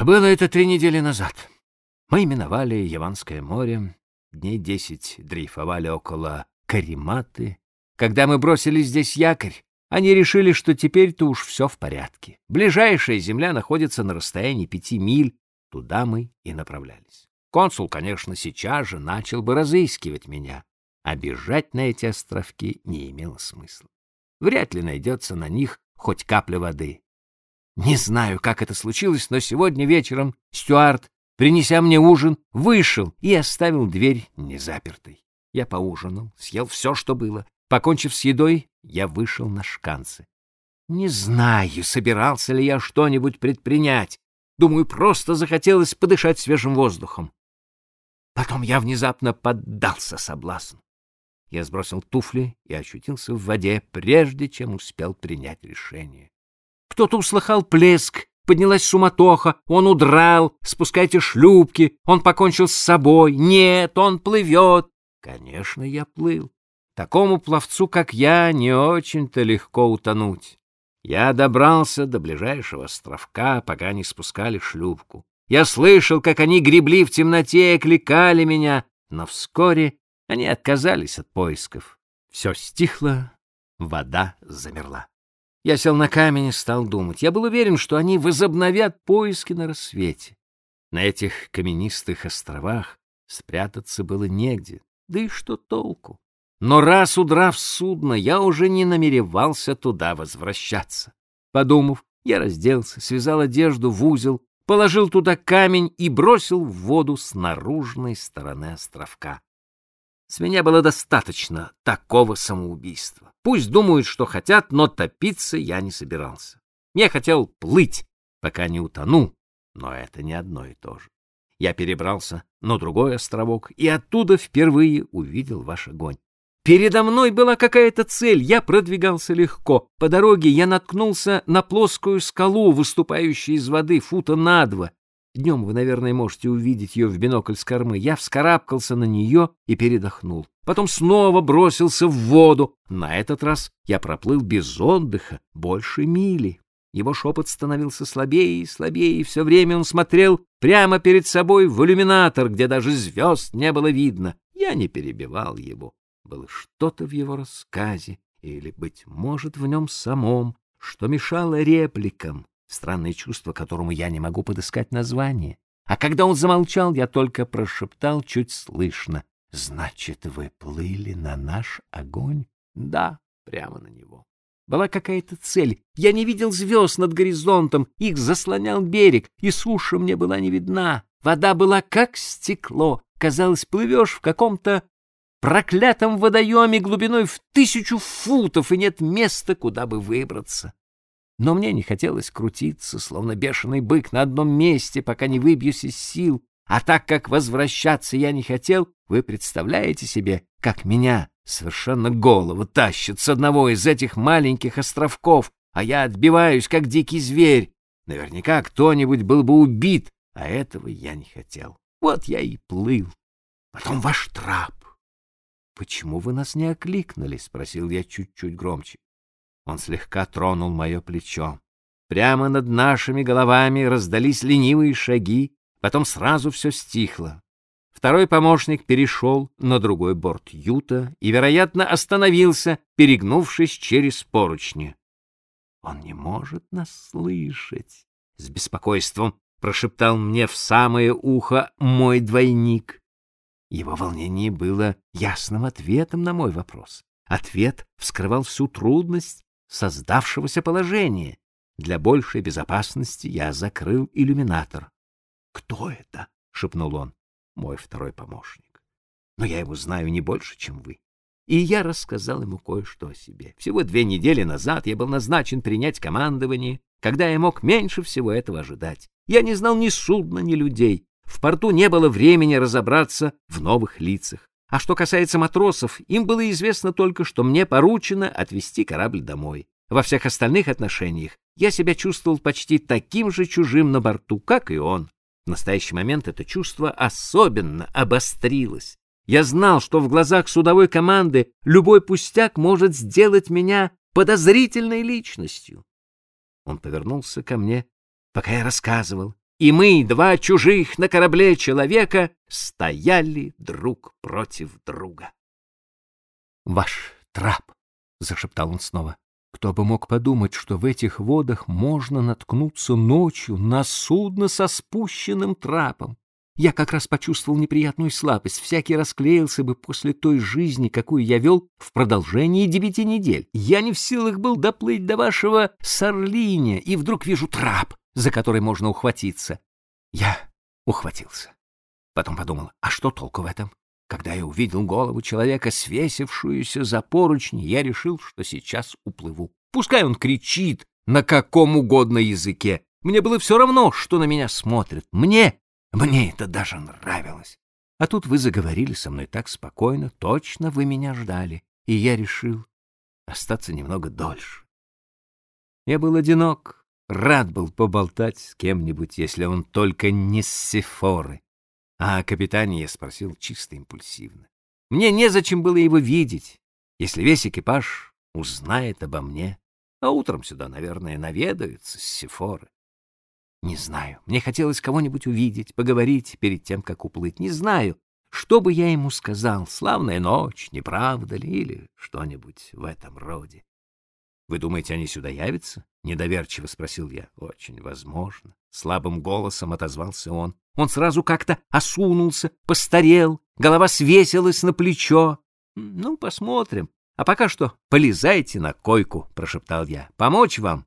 Было это три недели назад. Мы миновали Яванское море, дней десять дрейфовали около Кариматы. Когда мы бросили здесь якорь, они решили, что теперь-то уж все в порядке. Ближайшая земля находится на расстоянии пяти миль, туда мы и направлялись. Консул, конечно, сейчас же начал бы разыскивать меня, а бежать на эти островки не имело смысла. Вряд ли найдется на них хоть капля воды. Не знаю, как это случилось, но сегодня вечером Стюарт, принеся мне ужин, вышел и оставил дверь незапертой. Я поужинал, съел все, что было. Покончив с едой, я вышел на шканцы. Не знаю, собирался ли я что-нибудь предпринять. Думаю, просто захотелось подышать свежим воздухом. Потом я внезапно поддался соблазну. Я сбросил туфли и очутился в воде, прежде чем успел принять решение. Кто-то услыхал плеск, поднялась суматоха, он удрал, спускайте шлюпки, он покончил с собой. Нет, он плывет. Конечно, я плыл. Такому пловцу, как я, не очень-то легко утонуть. Я добрался до ближайшего островка, пока не спускали шлюпку. Я слышал, как они гребли в темноте и кликали меня, но вскоре они отказались от поисков. Все стихло, вода замерла. Я сел на камень и стал думать. Я был уверен, что они возобновят поиски на рассвете. На этих каменистых островах спрятаться было негде. Да и что толку? Но раз удрав судно, я уже не намеревался туда возвращаться. Подумав, я разделся, связал одежду в узел, положил туда камень и бросил в воду с наружной стороны островка. С меня было достаточно такого самоубийства. Пусть думают, что хотят, но топиться я не собирался. Я хотел плыть, пока не утону, но это не одно и то же. Я перебрался на другой островок и оттуда впервые увидел ваш огонь. Передо мной была какая-то цель, я продвигался легко. По дороге я наткнулся на плоскую скалу, выступающую из воды фута на два. Днем вы, наверное, можете увидеть ее в бинокль с кормы. Я вскарабкался на нее и передохнул. Потом снова бросился в воду. На этот раз я проплыл без отдыха больше мили. Его шепот становился слабее и слабее, и все время он смотрел прямо перед собой в иллюминатор, где даже звезд не было видно. Я не перебивал его. Было что-то в его рассказе, или, быть может, в нем самом, что мешало репликам, странное чувство, которому я не могу подыскать название. А когда он замолчал, я только прошептал чуть слышно. «Значит, вы плыли на наш огонь?» «Да, прямо на него». Была какая-то цель. Я не видел звезд над горизонтом, их заслонял берег, и суша мне была не видна. Вода была как стекло. Казалось, плывешь в каком-то проклятом водоеме глубиной в тысячу футов, и нет места, куда бы выбраться. Но мне не хотелось крутиться, словно бешеный бык на одном месте, пока не выбьюсь из сил. А так как возвращаться я не хотел, вы представляете себе, как меня совершенно голову тащит с одного из этих маленьких островков, а я отбиваюсь, как дикий зверь. Наверняка кто-нибудь был бы убит, а этого я не хотел. Вот я и плыл. Потом ваш трап. «Почему вы нас не окликнули?» — спросил я чуть-чуть громче. Он слегка тронул мое плечо. Прямо над нашими головами раздались ленивые шаги, потом сразу все стихло. Второй помощник перешел на другой борт юта и, вероятно, остановился, перегнувшись через поручни. «Он не может нас слышать!» — с беспокойством прошептал мне в самое ухо мой двойник. Его волнение было ясным ответом на мой вопрос. Ответ вскрывал всю трудность создавшегося положения. Для большей безопасности я закрыл иллюминатор. «Кто это?» — шепнул он. «Мой второй помощник. Но я его знаю не больше, чем вы. И я рассказал ему кое-что о себе. Всего две недели назад я был назначен принять командование, когда я мог меньше всего этого ожидать. Я не знал ни судна, ни людей. В порту не было времени разобраться в новых лицах. А что касается матросов, им было известно только, что мне поручено отвезти корабль домой. Во всех остальных отношениях я себя чувствовал почти таким же чужим на борту, как и он. В настоящий момент это чувство особенно обострилось. Я знал, что в глазах судовой команды любой пустяк может сделать меня подозрительной личностью. Он повернулся ко мне, пока я рассказывал, и мы, два чужих на корабле человека, стояли друг против друга. «Ваш трап!» — зашептал он снова. «Кто бы мог подумать, что в этих водах можно наткнуться ночью на судно со спущенным трапом? Я как раз почувствовал неприятную слабость, всякий расклеился бы после той жизни, какую я вел в продолжении девяти недель. Я не в силах был доплыть до вашего Сарлиня, и вдруг вижу трап, за который можно ухватиться. Я ухватился. Потом подумал, а что толку в этом? Когда я увидел голову человека, свесившуюся за поручни, я решил, что сейчас уплыву. Пускай он кричит на каком угодно языке. Мне было все равно, что на меня смотрят. Мне мне это даже нравилось. А тут вы заговорили со мной так спокойно, точно вы меня ждали, и я решил остаться немного дольше. Я был одинок, рад был поболтать с кем-нибудь, если он только не с Сефоры. А о капитане я спросил чисто импульсивно. Мне незачем было его видеть, если весь экипаж узнает обо мне, а утром сюда, наверное, наведаются с Сефоры. Не знаю. Мне хотелось кого-нибудь увидеть, поговорить перед тем, как уплыть. Не знаю, что бы я ему сказал. Славная ночь, не правда ли? Или что-нибудь в этом роде. Вы думаете, они сюда явятся? Недоверчиво спросил я. Очень возможно. Слабым голосом отозвался он. Он сразу как-то осунулся, постарел, голова свесилась на плечо. Ну, посмотрим. А пока что полезайте на койку, прошептал я. Помочь вам?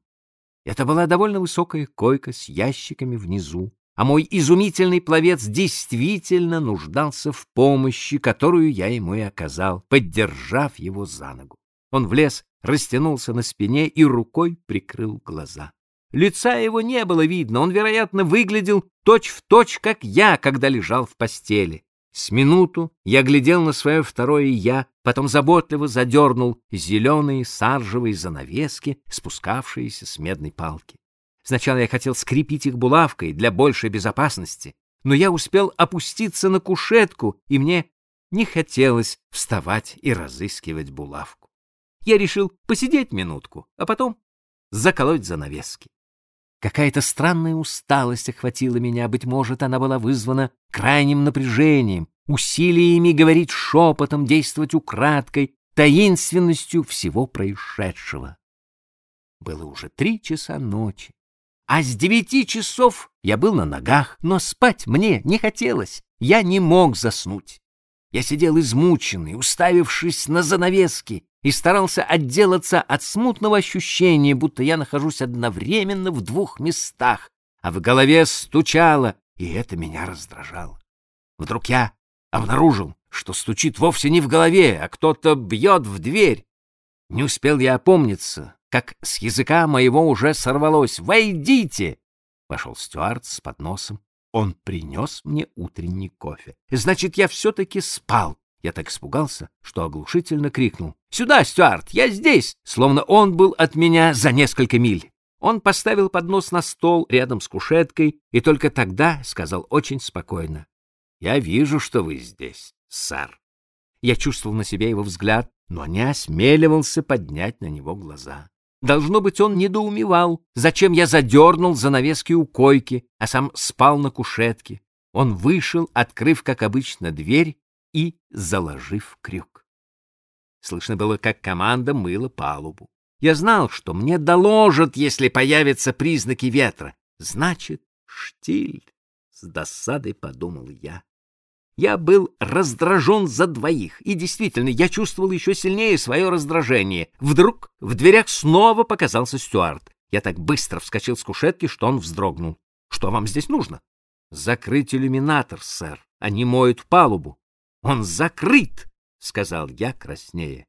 Это была довольно высокая койка с ящиками внизу, а мой изумительный пловец действительно нуждался в помощи, которую я ему и оказал, поддержав его за ногу. Он влез, растянулся на спине и рукой прикрыл глаза. Лица его не было видно, он, вероятно, выглядел точь-в-точь, точь, как я, когда лежал в постели. С минуту я глядел на свое второе «я», потом заботливо задернул зеленые саржевые занавески, спускавшиеся с медной палки. Сначала я хотел скрепить их булавкой для большей безопасности, но я успел опуститься на кушетку, и мне не хотелось вставать и разыскивать булавку. Я решил посидеть минутку, а потом заколоть занавески. Какая-то странная усталость охватила меня, быть может, она была вызвана крайним напряжением, усилиями говорить шепотом, действовать украдкой, таинственностью всего происшедшего. Было уже три часа ночи, а с девяти часов я был на ногах, но спать мне не хотелось, я не мог заснуть. Я сидел измученный, уставившись на занавески, и старался отделаться от смутного ощущения, будто я нахожусь одновременно в двух местах, а в голове стучало, и это меня раздражало. Вдруг я обнаружил, что стучит вовсе не в голове, а кто-то бьет в дверь. Не успел я опомниться, как с языка моего уже сорвалось «Войдите!» Вошел Стюарт с подносом. Он принес мне утренний кофе. Значит, я все-таки спал. Я так испугался, что оглушительно крикнул. «Сюда, Стюарт, я здесь!» Словно он был от меня за несколько миль. Он поставил поднос на стол рядом с кушеткой и только тогда сказал очень спокойно. «Я вижу, что вы здесь, сэр». Я чувствовал на себе его взгляд, но не осмеливался поднять на него глаза. Должно быть, он недоумевал, зачем я задернул занавески у койки, а сам спал на кушетке. Он вышел, открыв, как обычно, дверь и заложив крюк. Слышно было, как команда мыла палубу. Я знал, что мне доложат, если появятся признаки ветра. Значит, штиль, с досадой подумал я. Я был раздражен за двоих, и действительно, я чувствовал еще сильнее свое раздражение. Вдруг в дверях снова показался Стюарт. Я так быстро вскочил с кушетки, что он вздрогнул. «Что вам здесь нужно?» «Закрыть иллюминатор, сэр. Они моют палубу». «Он закрыт!» — сказал я краснее.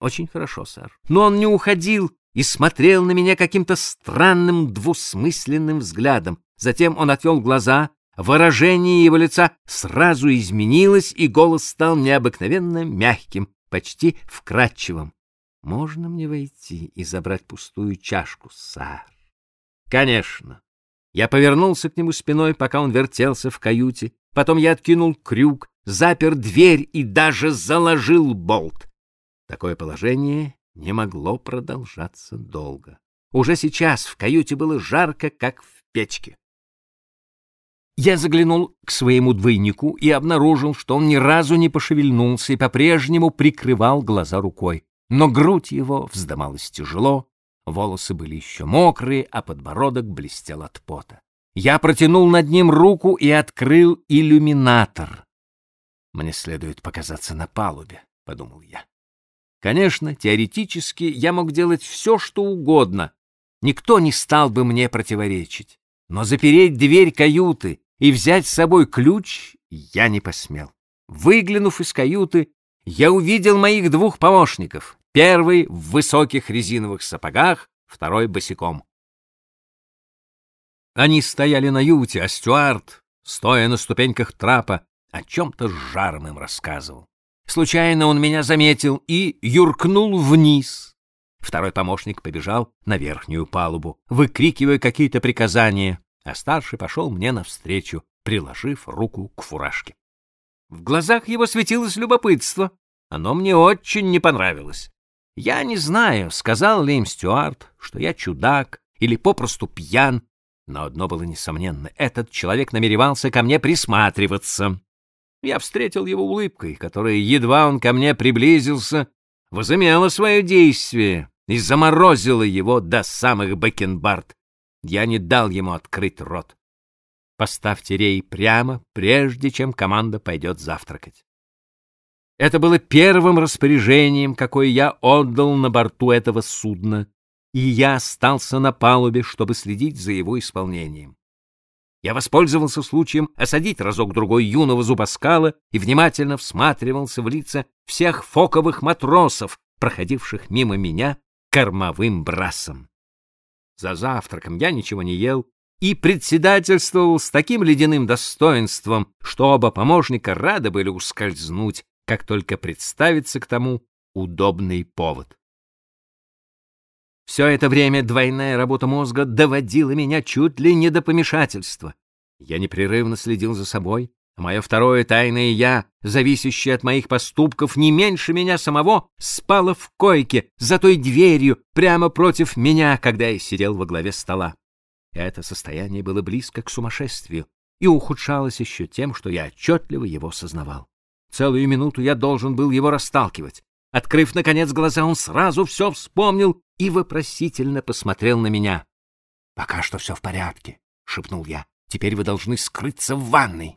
«Очень хорошо, сэр». Но он не уходил и смотрел на меня каким-то странным двусмысленным взглядом. Затем он отвел глаза Выражение его лица сразу изменилось, и голос стал необыкновенно мягким, почти вкрадчивым. «Можно мне войти и забрать пустую чашку, сэр?» «Конечно». Я повернулся к нему спиной, пока он вертелся в каюте. Потом я откинул крюк, запер дверь и даже заложил болт. Такое положение не могло продолжаться долго. Уже сейчас в каюте было жарко, как в печке. Я заглянул к своему двойнику и обнаружил, что он ни разу не пошевельнулся и по-прежнему прикрывал глаза рукой. Но грудь его вздымалась тяжело, волосы были еще мокрые, а подбородок блестел от пота. Я протянул над ним руку и открыл иллюминатор. «Мне следует показаться на палубе», — подумал я. Конечно, теоретически я мог делать все, что угодно. Никто не стал бы мне противоречить. Но запереть дверь каюты и взять с собой ключ я не посмел. Выглянув из каюты, я увидел моих двух помощников. Первый в высоких резиновых сапогах, второй босиком. Они стояли на юте, а Стюарт, стоя на ступеньках трапа, о чем-то с жаром им рассказывал. Случайно он меня заметил и юркнул вниз. Второй помощник побежал на верхнюю палубу, выкрикивая какие-то приказания, а старший пошел мне навстречу, приложив руку к фуражке. В глазах его светилось любопытство. Оно мне очень не понравилось. Я не знаю, сказал ли им Стюарт, что я чудак или попросту пьян, но одно было несомненно — этот человек намеревался ко мне присматриваться. Я встретил его улыбкой, которая, едва он ко мне приблизился, возымела свое действие и заморозила его до самых бакенбард. Я не дал ему открыть рот. Поставьте рей прямо, прежде чем команда пойдет завтракать. Это было первым распоряжением, какое я отдал на борту этого судна, и я остался на палубе, чтобы следить за его исполнением. Я воспользовался случаем осадить разок-другой юного зубоскала и внимательно всматривался в лица всех фоковых матросов, проходивших мимо меня кормовым брасом. За завтраком я ничего не ел и председательствовал с таким ледяным достоинством, что оба помощника рады были ускользнуть, как только представится к тому удобный повод. Все это время двойная работа мозга доводила меня чуть ли не до помешательства. Я непрерывно следил за собой, мое второе тайное «я», зависящее от моих поступков не меньше меня самого, спало в койке за той дверью прямо против меня, когда я сидел во главе стола. Это состояние было близко к сумасшествию и ухудшалось еще тем, что я отчетливо его сознавал. Целую минуту я должен был его расталкивать. Открыв, наконец, глаза, он сразу все вспомнил и вопросительно посмотрел на меня. — Пока что все в порядке, — шепнул я. — Теперь вы должны скрыться в ванной.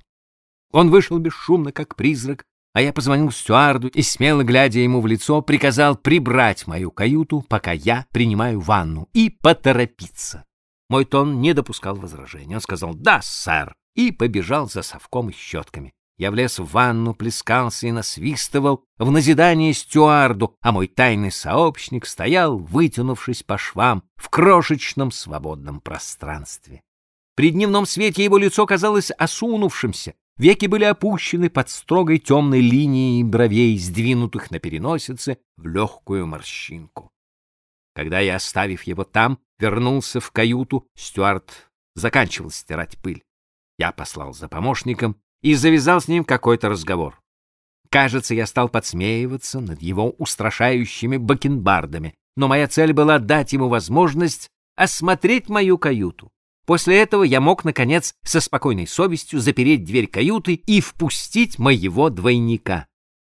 Он вышел бесшумно, как призрак, а я позвонил стюарду и, смело глядя ему в лицо, приказал прибрать мою каюту, пока я принимаю ванну, и поторопиться. Мой тон не допускал возражений. Он сказал «Да, сэр», и побежал за совком и щетками. Я влез в ванну, плескался и насвистывал в назидание стюарду, а мой тайный сообщник стоял, вытянувшись по швам в крошечном свободном пространстве. При дневном свете его лицо казалось осунувшимся, веки были опущены под строгой темной линией бровей, сдвинутых на переносице в легкую морщинку. Когда я, оставив его там, вернулся в каюту, стюард заканчивал стирать пыль. Я послал за помощником и завязал с ним какой-то разговор. Кажется, я стал подсмеиваться над его устрашающими бакенбардами, но моя цель была дать ему возможность осмотреть мою каюту. После этого я мог, наконец, со спокойной совестью запереть дверь каюты и впустить моего двойника.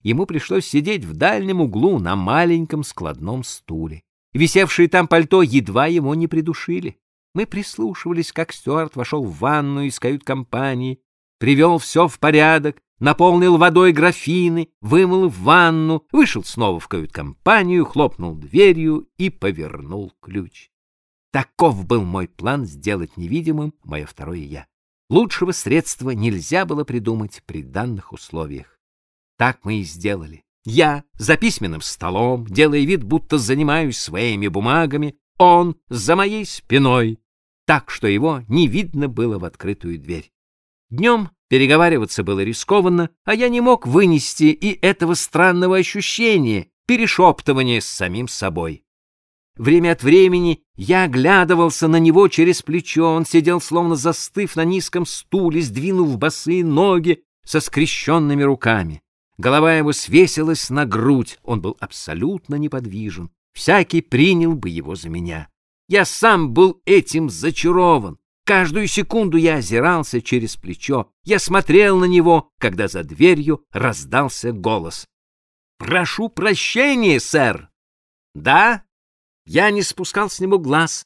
Ему пришлось сидеть в дальнем углу на маленьком складном стуле. Висевшие там пальто едва его не придушили. Мы прислушивались, как Стюарт вошел в ванну из кают-компании привел все в порядок, наполнил водой графины, вымыл ванну, вышел снова в кают-компанию, хлопнул дверью и повернул ключ. Таков был мой план сделать невидимым мое второе «я». Лучшего средства нельзя было придумать при данных условиях. Так мы и сделали. Я за письменным столом, делая вид, будто занимаюсь своими бумагами, он за моей спиной, так что его не видно было в открытую дверь. Днем переговариваться было рискованно, а я не мог вынести и этого странного ощущения, перешептывания с самим собой. Время от времени я оглядывался на него через плечо, он сидел словно застыв на низком стуле, сдвинув босые ноги со скрещенными руками. Голова его свесилась на грудь, он был абсолютно неподвижен. Всякий принял бы его за меня. Я сам был этим зачарован. Каждую секунду я озирался через плечо. Я смотрел на него, когда за дверью раздался голос. «Прошу прощения, сэр!» «Да?» Я не спускал с него глаз.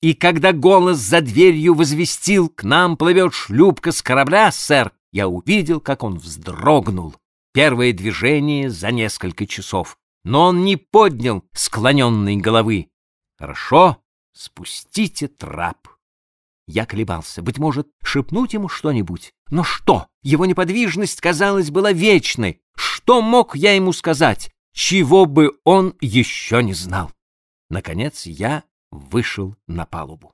И когда голос за дверью возвестил «К нам плывет шлюпка с корабля, сэр!» Я увидел, как он вздрогнул. Первое движение за несколько часов. Но он не поднял склоненной головы. «Хорошо, спустите трап». Я колебался. Быть может, шепнуть ему что-нибудь? Но что? Его неподвижность, казалось, была вечной. Что мог я ему сказать? Чего бы он еще не знал? Наконец я вышел на палубу.